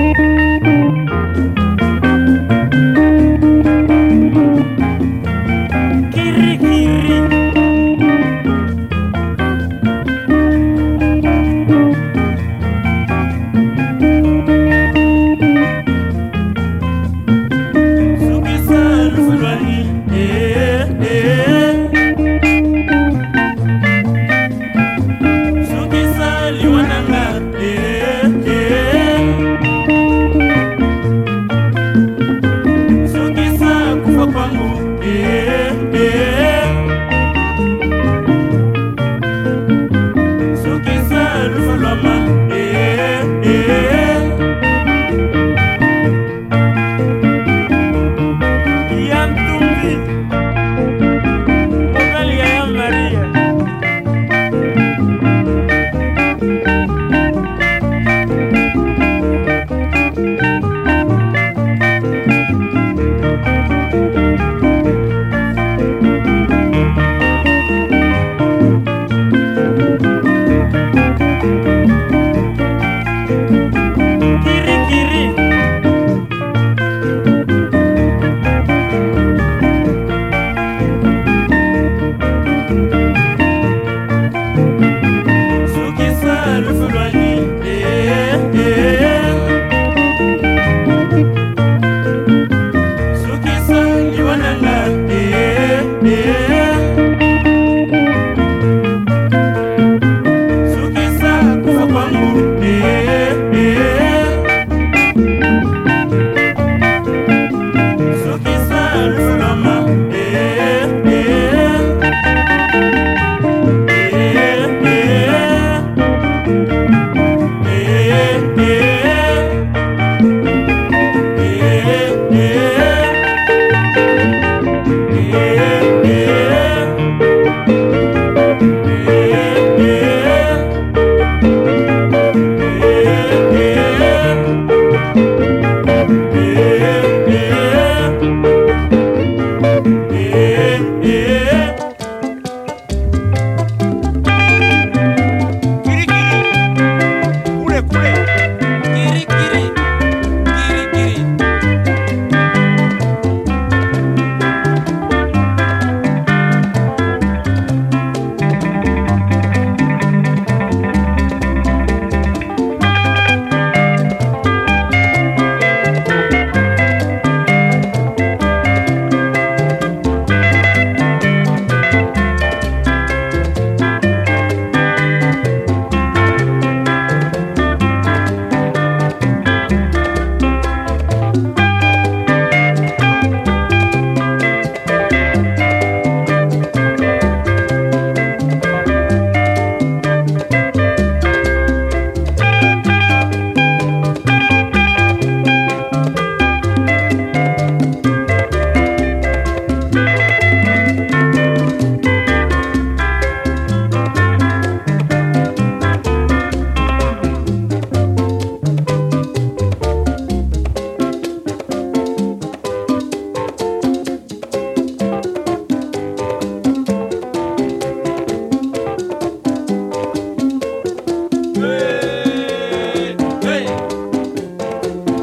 Thank you.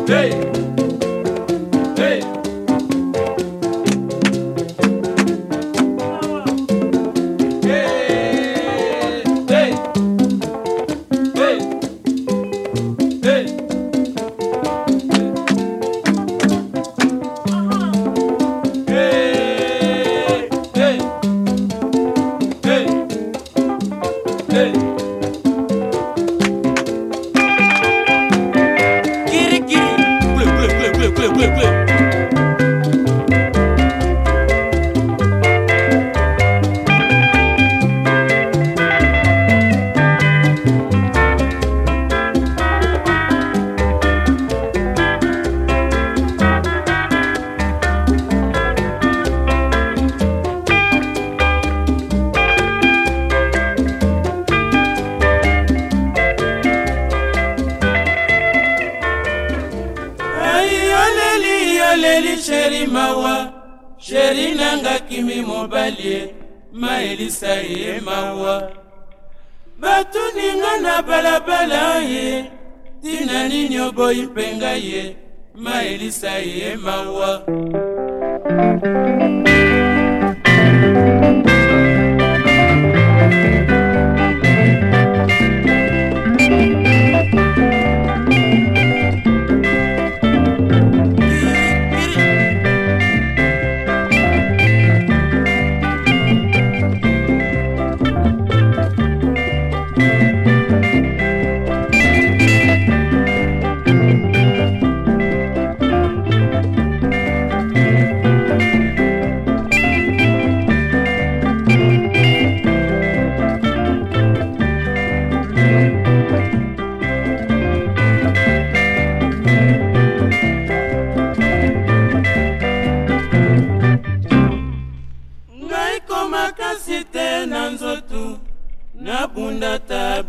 day. ye ma elisa ye mawa batuninga na balabala ye tina nini oboyi mpenga ye ma elisa ye mawa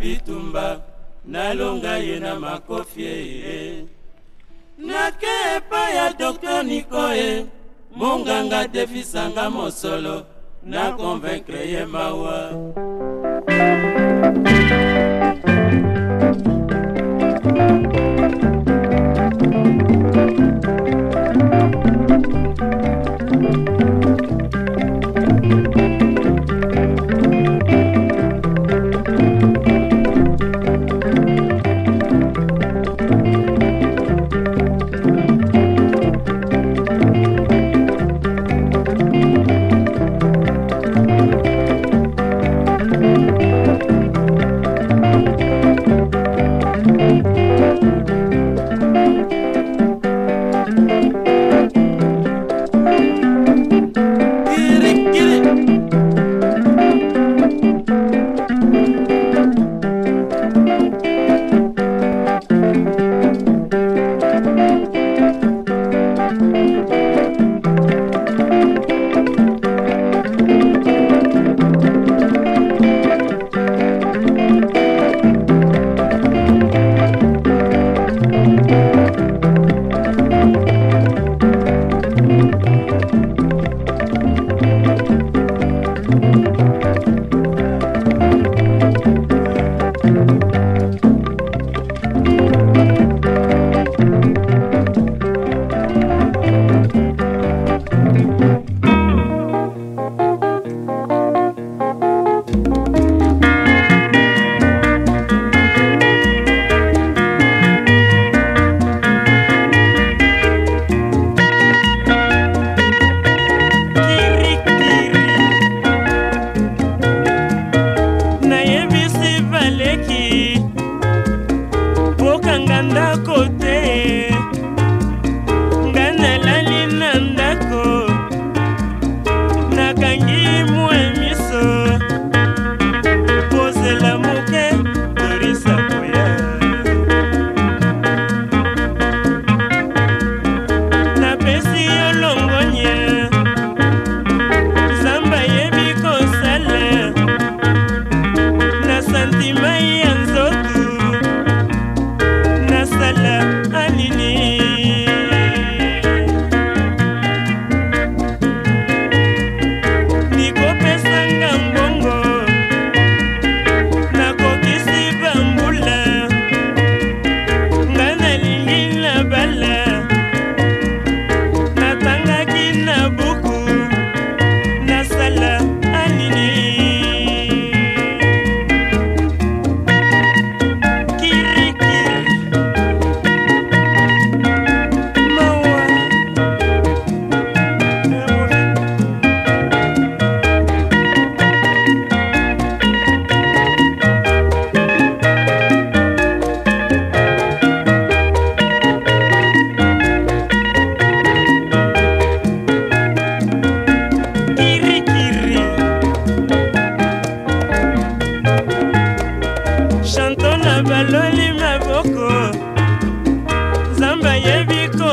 bitumba nalonga ye na makofi ye nake epai ya dokter nikoye monganga defisanga mosolo na convaincre ye mawa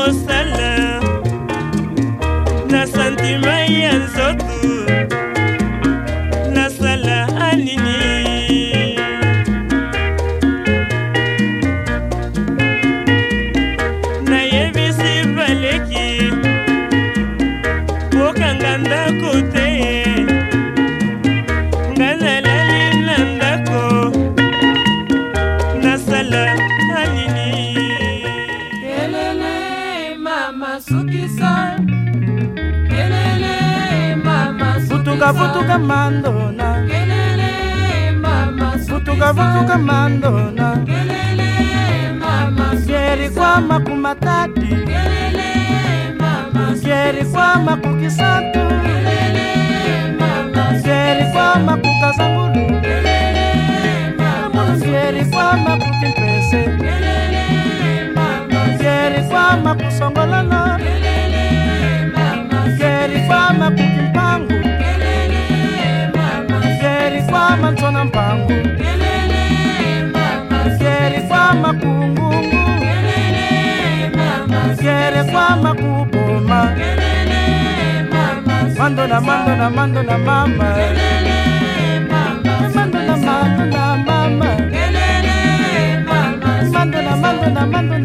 kosala na santima ya nzoto Futuka futuka mandona Kelele mama Futuka futuka mandona Kelele mama Geri kwama kumatati Kelele mama Geri kwama kukisatu Kelele Quiere fama kupuma Mando na mando na mando na mama Mando na mando na mama Mando na mando na mando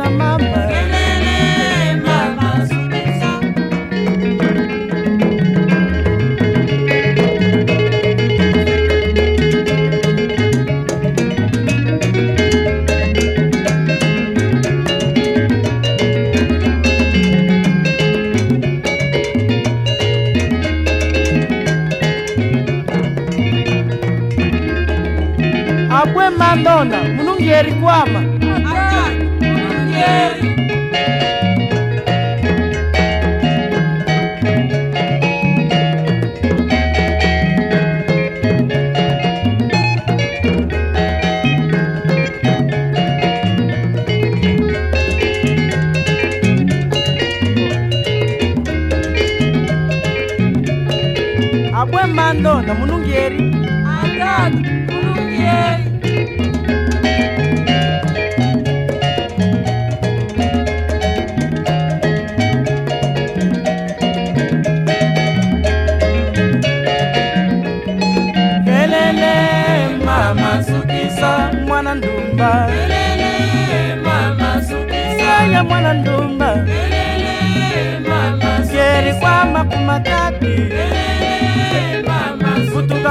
namunung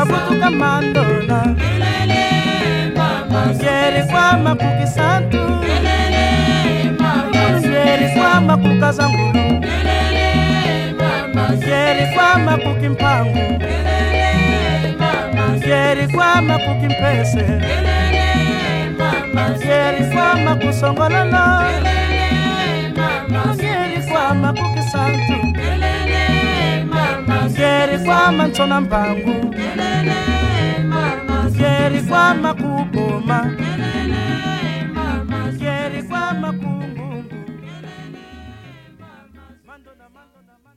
kabutuka mandona ngeri kwa makuki santu ngeri kwa makuka zangulu ngeri kwa makuki mpangu ngeri kwa makuki mpese ngeri kwa makusongololo ngeri kwa makuki santu Ngeri kwa manchona mpangu Ngeri kwa makuboma Ngeri kwa makungungu Mando na mando na